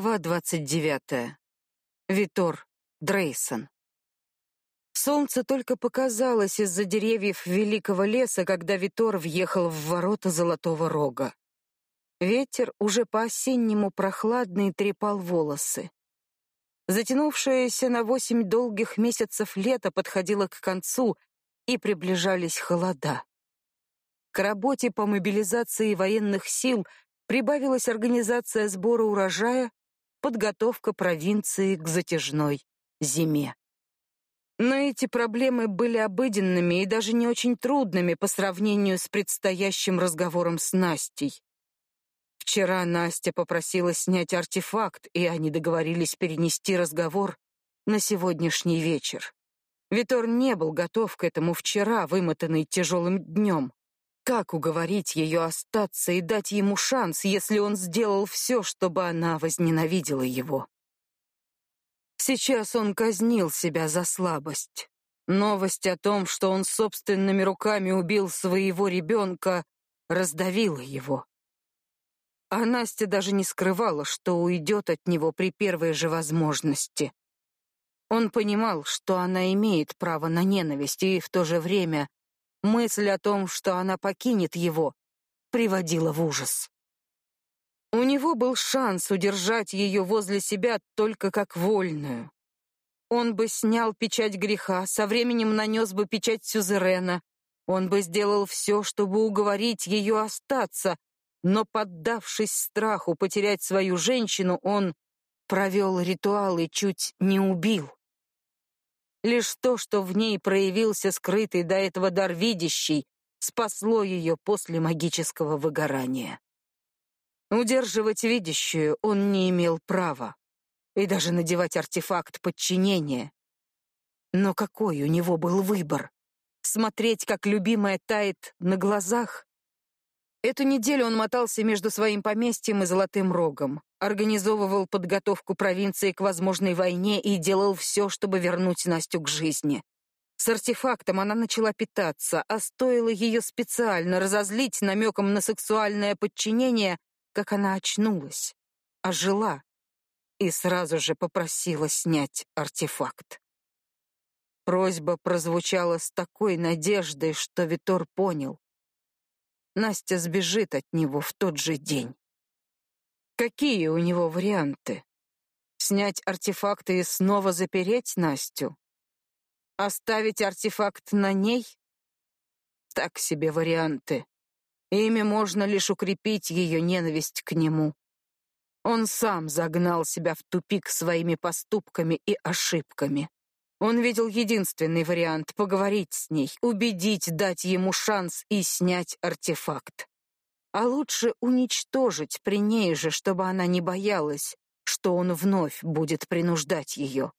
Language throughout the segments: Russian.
Глава двадцать девятая. Витор Дрейсон. Солнце только показалось из-за деревьев великого леса, когда Витор въехал в ворота Золотого Рога. Ветер уже по-осеннему прохладный трепал волосы. Затянувшееся на восемь долгих месяцев лето подходило к концу, и приближались холода. К работе по мобилизации военных сил прибавилась организация сбора урожая, подготовка провинции к затяжной зиме. Но эти проблемы были обыденными и даже не очень трудными по сравнению с предстоящим разговором с Настей. Вчера Настя попросила снять артефакт, и они договорились перенести разговор на сегодняшний вечер. Витор не был готов к этому вчера, вымотанный тяжелым днем. Как уговорить ее остаться и дать ему шанс, если он сделал все, чтобы она возненавидела его? Сейчас он казнил себя за слабость. Новость о том, что он собственными руками убил своего ребенка, раздавила его. А Настя даже не скрывала, что уйдет от него при первой же возможности. Он понимал, что она имеет право на ненависть, и в то же время Мысль о том, что она покинет его, приводила в ужас. У него был шанс удержать ее возле себя только как вольную. Он бы снял печать греха, со временем нанес бы печать сюзерена. Он бы сделал все, чтобы уговорить ее остаться, но, поддавшись страху потерять свою женщину, он провел ритуал и чуть не убил. Лишь то, что в ней проявился скрытый до этого дар видящий, спасло ее после магического выгорания. Удерживать видящую он не имел права, и даже надевать артефакт подчинения. Но какой у него был выбор? Смотреть, как любимая тает на глазах? Эту неделю он мотался между своим поместьем и Золотым Рогом организовывал подготовку провинции к возможной войне и делал все, чтобы вернуть Настю к жизни. С артефактом она начала питаться, а стоило ее специально разозлить намеком на сексуальное подчинение, как она очнулась, ожила и сразу же попросила снять артефакт. Просьба прозвучала с такой надеждой, что Витор понял. Настя сбежит от него в тот же день. Какие у него варианты? Снять артефакты и снова запереть Настю? Оставить артефакт на ней? Так себе варианты. Ими можно лишь укрепить ее ненависть к нему. Он сам загнал себя в тупик своими поступками и ошибками. Он видел единственный вариант — поговорить с ней, убедить, дать ему шанс и снять артефакт а лучше уничтожить при ней же, чтобы она не боялась, что он вновь будет принуждать ее.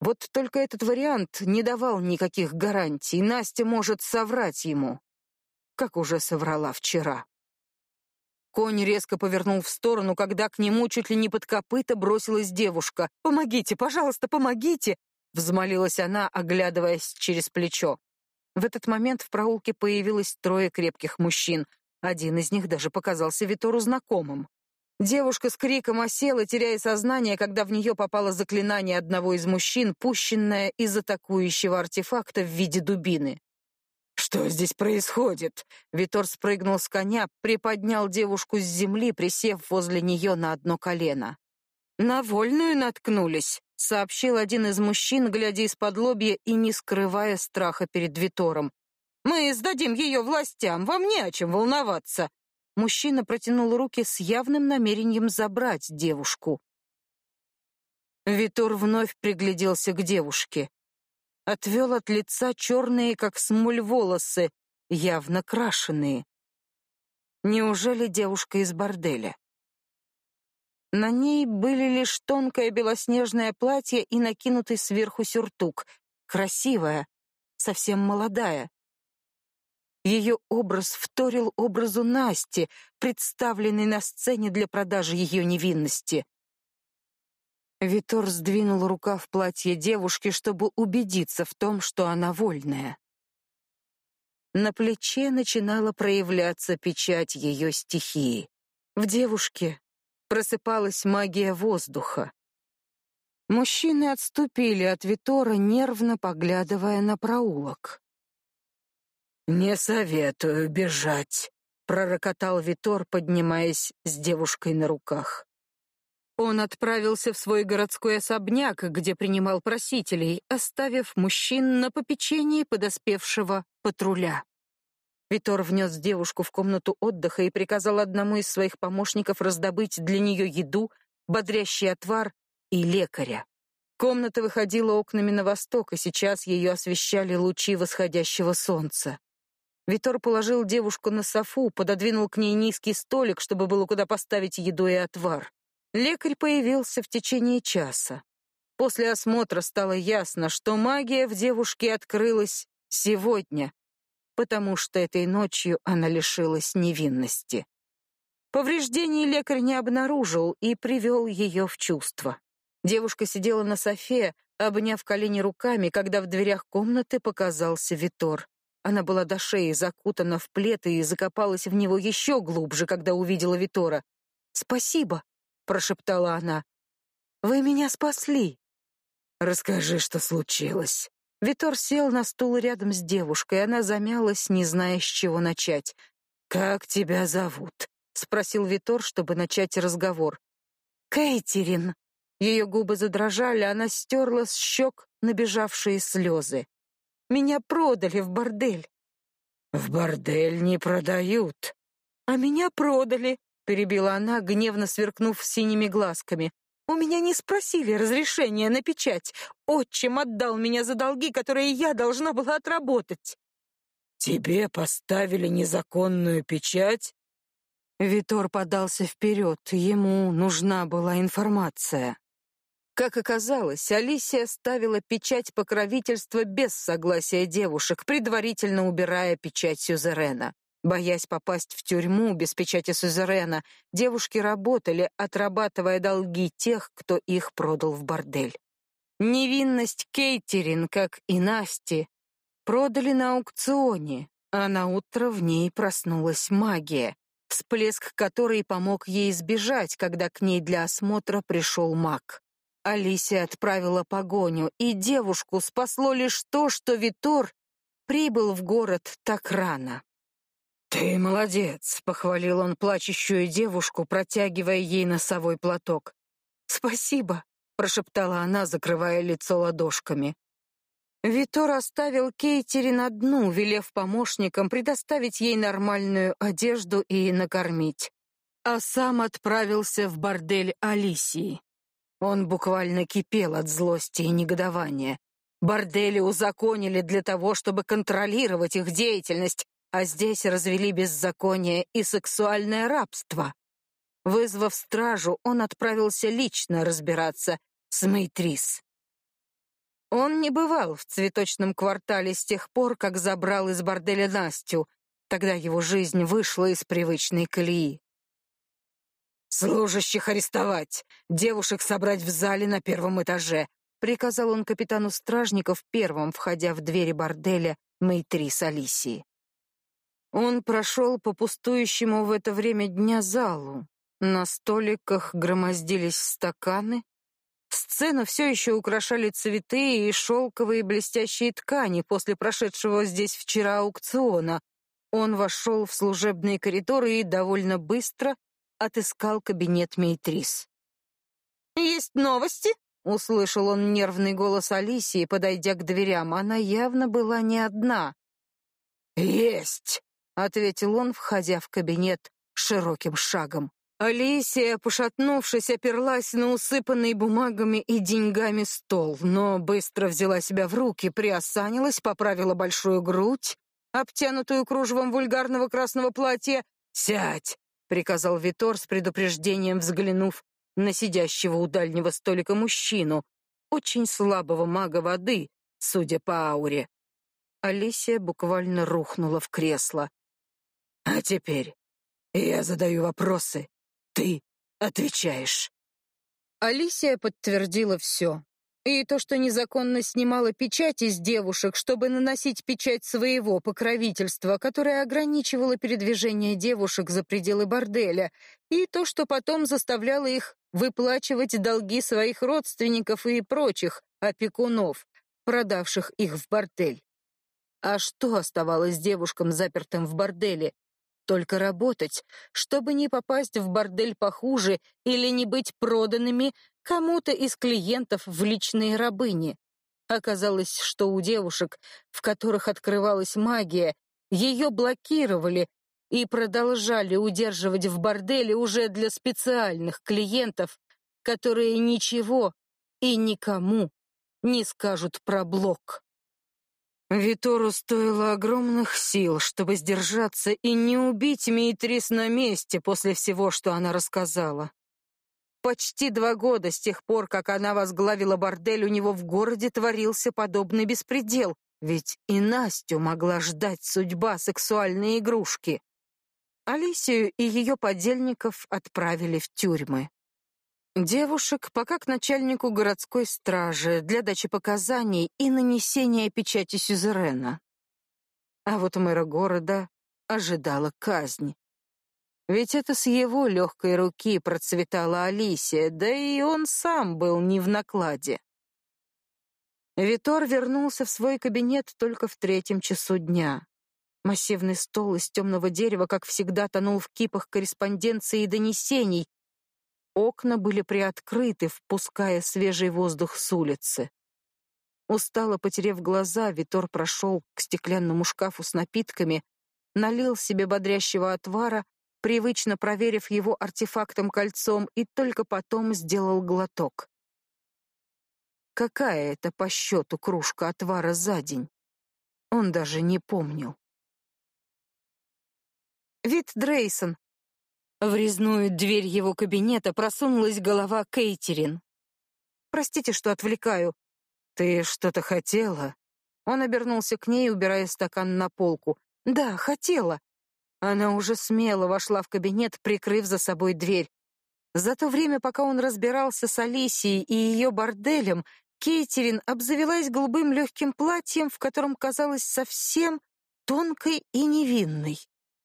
Вот только этот вариант не давал никаких гарантий. Настя может соврать ему, как уже соврала вчера. Конь резко повернул в сторону, когда к нему чуть ли не под копыта бросилась девушка. «Помогите, пожалуйста, помогите!» — взмолилась она, оглядываясь через плечо. В этот момент в проулке появилось трое крепких мужчин. Один из них даже показался Витору знакомым. Девушка с криком осела, теряя сознание, когда в нее попало заклинание одного из мужчин, пущенное из атакующего артефакта в виде дубины. «Что здесь происходит?» Витор спрыгнул с коня, приподнял девушку с земли, присев возле нее на одно колено. «На вольную наткнулись», — сообщил один из мужчин, глядя из-под лобья и не скрывая страха перед Витором. Мы сдадим ее властям, вам не о чем волноваться. Мужчина протянул руки с явным намерением забрать девушку. Витор вновь пригляделся к девушке. Отвел от лица черные, как смоль, волосы, явно крашеные. Неужели девушка из борделя? На ней были лишь тонкое белоснежное платье и накинутый сверху сюртук. Красивая, совсем молодая. Ее образ вторил образу Насти, представленной на сцене для продажи ее невинности. Витор сдвинул рукав платья девушки, чтобы убедиться в том, что она вольная. На плече начинала проявляться печать ее стихии. В девушке Просыпалась магия воздуха. Мужчины отступили от Витора, нервно поглядывая на проулок. «Не советую бежать», — пророкотал Витор, поднимаясь с девушкой на руках. Он отправился в свой городской особняк, где принимал просителей, оставив мужчин на попечении подоспевшего патруля. Витор внес девушку в комнату отдыха и приказал одному из своих помощников раздобыть для нее еду, бодрящий отвар и лекаря. Комната выходила окнами на восток, и сейчас ее освещали лучи восходящего солнца. Витор положил девушку на софу, пододвинул к ней низкий столик, чтобы было куда поставить еду и отвар. Лекарь появился в течение часа. После осмотра стало ясно, что магия в девушке открылась сегодня, потому что этой ночью она лишилась невинности. Повреждений лекарь не обнаружил и привел ее в чувство. Девушка сидела на софе, обняв колени руками, когда в дверях комнаты показался Витор. Она была до шеи закутана в плед и закопалась в него еще глубже, когда увидела Витора. «Спасибо», — прошептала она. «Вы меня спасли». «Расскажи, что случилось». Витор сел на стул рядом с девушкой, она замялась, не зная, с чего начать. «Как тебя зовут?» — спросил Витор, чтобы начать разговор. «Кейтерин». Ее губы задрожали, она стерла с щек набежавшие слезы. Меня продали в бордель. В бордель не продают. А меня продали, перебила она, гневно сверкнув синими глазками. У меня не спросили разрешения на печать. Отчим отдал меня за долги, которые я должна была отработать. Тебе поставили незаконную печать? Витор подался вперед. Ему нужна была информация. Как оказалось, Алисия ставила печать покровительства без согласия девушек, предварительно убирая печать сюзерена. Боясь попасть в тюрьму без печати сюзерена, девушки работали, отрабатывая долги тех, кто их продал в бордель. Невинность Кейтерин, как и Насти, продали на аукционе, а на утро в ней проснулась магия, всплеск которой помог ей сбежать, когда к ней для осмотра пришел маг. Алисия отправила погоню, и девушку спасло лишь то, что Витор прибыл в город так рано. «Ты молодец», — похвалил он плачущую девушку, протягивая ей носовой платок. «Спасибо», — прошептала она, закрывая лицо ладошками. Витор оставил Кейтерин одну, велев помощникам предоставить ей нормальную одежду и накормить, а сам отправился в бордель Алисии. Он буквально кипел от злости и негодования. Бордели узаконили для того, чтобы контролировать их деятельность, а здесь развели беззаконие и сексуальное рабство. Вызвав стражу, он отправился лично разбираться с Мейтрис. Он не бывал в цветочном квартале с тех пор, как забрал из борделя Настю. Тогда его жизнь вышла из привычной колеи. «Служащих арестовать! Девушек собрать в зале на первом этаже!» приказал он капитану стражников первым, входя в двери борделя Мейтрис Алисии. Он прошел по пустующему в это время дня залу. На столиках громоздились стаканы. Сцену все еще украшали цветы и шелковые блестящие ткани после прошедшего здесь вчера аукциона. Он вошел в служебные коридоры и довольно быстро отыскал кабинет Мейтрис. «Есть новости?» — услышал он нервный голос Алисии, подойдя к дверям. Она явно была не одна. «Есть!» — ответил он, входя в кабинет широким шагом. Алисия, пошатнувшись, оперлась на усыпанный бумагами и деньгами стол, но быстро взяла себя в руки, приосанилась, поправила большую грудь, обтянутую кружевом вульгарного красного платья. «Сядь!» Приказал Витор с предупреждением, взглянув на сидящего у дальнего столика мужчину, очень слабого мага воды, судя по ауре. Алисия буквально рухнула в кресло. А теперь я задаю вопросы, ты отвечаешь. Алисия подтвердила все. И то, что незаконно снимала печати с девушек, чтобы наносить печать своего покровительства, которое ограничивало передвижение девушек за пределы борделя, и то, что потом заставляло их выплачивать долги своих родственников и прочих опекунов, продавших их в бордель. А что оставалось девушкам, запертым в борделе? Только работать, чтобы не попасть в бордель похуже или не быть проданными кому-то из клиентов в личные рабыни. Оказалось, что у девушек, в которых открывалась магия, ее блокировали и продолжали удерживать в борделе уже для специальных клиентов, которые ничего и никому не скажут про блок. Витору стоило огромных сил, чтобы сдержаться и не убить Митрис на месте после всего, что она рассказала. Почти два года с тех пор, как она возглавила бордель, у него в городе творился подобный беспредел, ведь и Настю могла ждать судьба сексуальной игрушки. Алисию и ее подельников отправили в тюрьмы. Девушек пока к начальнику городской стражи для дачи показаний и нанесения печати сюзерена. А вот мэра города ожидала казнь. Ведь это с его легкой руки процветала Алисия, да и он сам был не в накладе. Витор вернулся в свой кабинет только в третьем часу дня. Массивный стол из темного дерева, как всегда, тонул в кипах корреспонденции и донесений. Окна были приоткрыты, впуская свежий воздух с улицы. Устало потерев глаза, Витор прошел к стеклянному шкафу с напитками, налил себе бодрящего отвара привычно проверив его артефактом-кольцом, и только потом сделал глоток. Какая это по счету кружка отвара за день? Он даже не помнил. Вид Дрейсон. В резную дверь его кабинета просунулась голова Кейтерин. «Простите, что отвлекаю. Ты что-то хотела?» Он обернулся к ней, убирая стакан на полку. «Да, хотела. Она уже смело вошла в кабинет, прикрыв за собой дверь. За то время, пока он разбирался с Алисией и ее борделем, Кейтерин обзавелась голубым легким платьем, в котором казалась совсем тонкой и невинной.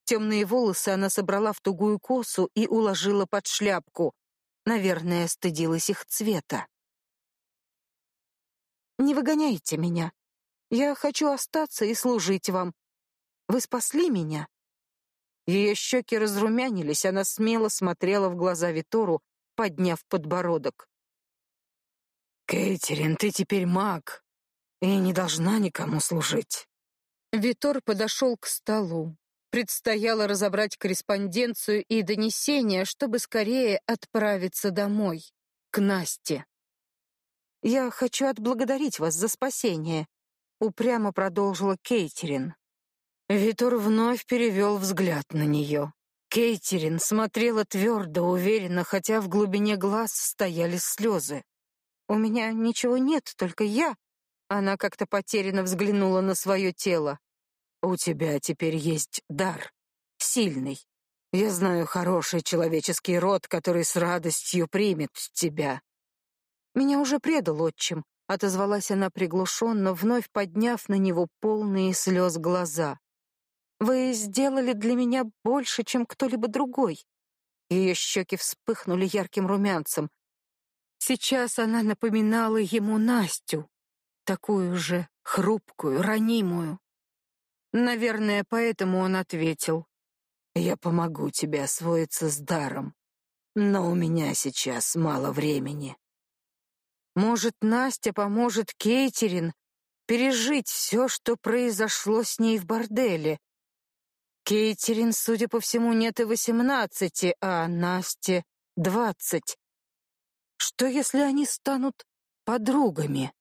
Темные волосы она собрала в тугую косу и уложила под шляпку. Наверное, стыдилась их цвета. «Не выгоняйте меня. Я хочу остаться и служить вам. Вы спасли меня, ее щеки разрумянились, она смело смотрела в глаза Витору, подняв подбородок. «Кейтерин, ты теперь маг и не должна никому служить». Витор подошел к столу. Предстояло разобрать корреспонденцию и донесения, чтобы скорее отправиться домой, к Насте. «Я хочу отблагодарить вас за спасение», — упрямо продолжила Кейтерин. Витор вновь перевел взгляд на нее. Кейтерин смотрела твердо, уверенно, хотя в глубине глаз стояли слезы. «У меня ничего нет, только я». Она как-то потерянно взглянула на свое тело. «У тебя теперь есть дар. Сильный. Я знаю хороший человеческий род, который с радостью примет тебя». «Меня уже предал отчим», — отозвалась она приглушенно, вновь подняв на него полные слез глаза. Вы сделали для меня больше, чем кто-либо другой. Ее щеки вспыхнули ярким румянцем. Сейчас она напоминала ему Настю, такую же хрупкую, ранимую. Наверное, поэтому он ответил: "Я помогу тебе освоиться с даром, но у меня сейчас мало времени". Может, Настя поможет Кейтерин пережить все, что произошло с ней в борделе, Кейтерин, судя по всему, нет и восемнадцати, а Насте двадцать. Что, если они станут подругами?